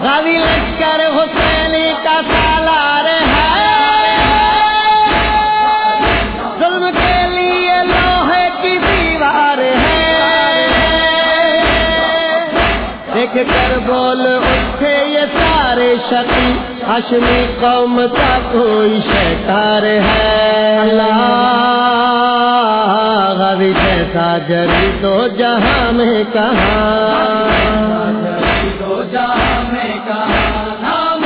روی لشکر حسینی کا سالار ہے۔ ظلم کے لیے لوہے کی دیوار ہے۔ دیکھ کر بول اٹھے یہ سارے شکی۔ ہشمی قوم کا کوئی شکار ہے۔ اللہ غوی جیسا جری تو جہاں میں کہاں۔ دو جہاں میں کہاں نام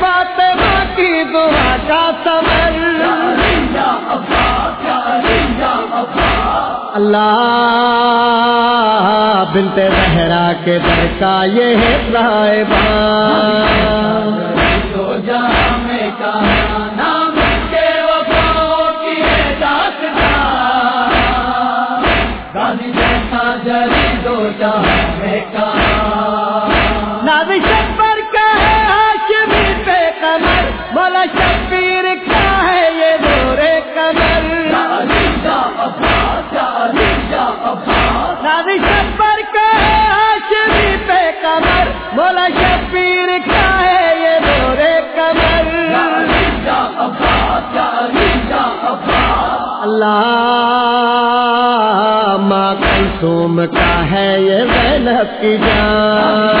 فاطمہ کی دعا کا سمر اللہ بنت زہرا کے در کا یہ ہے صاحبان میں کہاں جری دو جہاں میں کہاں اللہ ماں کلثوم کا ہے یہ زینب کی جان۔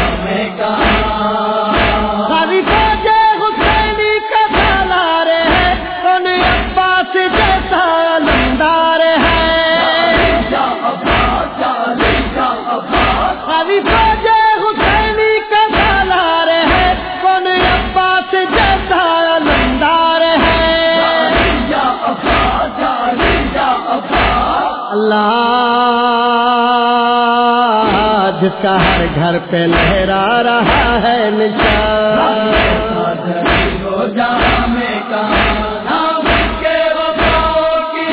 کا ہر گھر پہ لہرا رہا ہے نشان۔ میں کہاں نام کے وفاؤں کی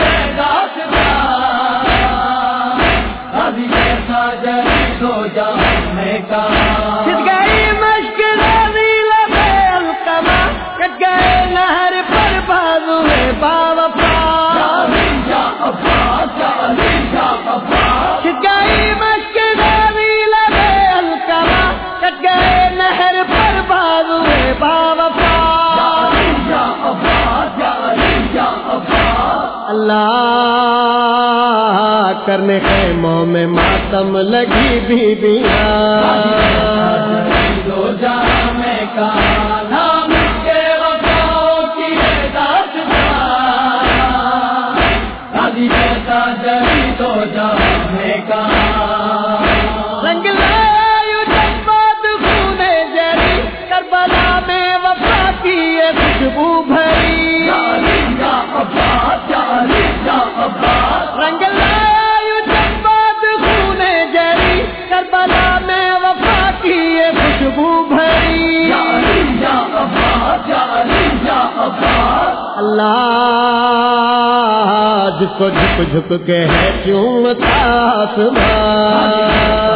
کرنے خیموں میں ماتم لگی بی دو جہاں میں کہاں اللہ جھک جھک جھک کے ہے کیوں آسمان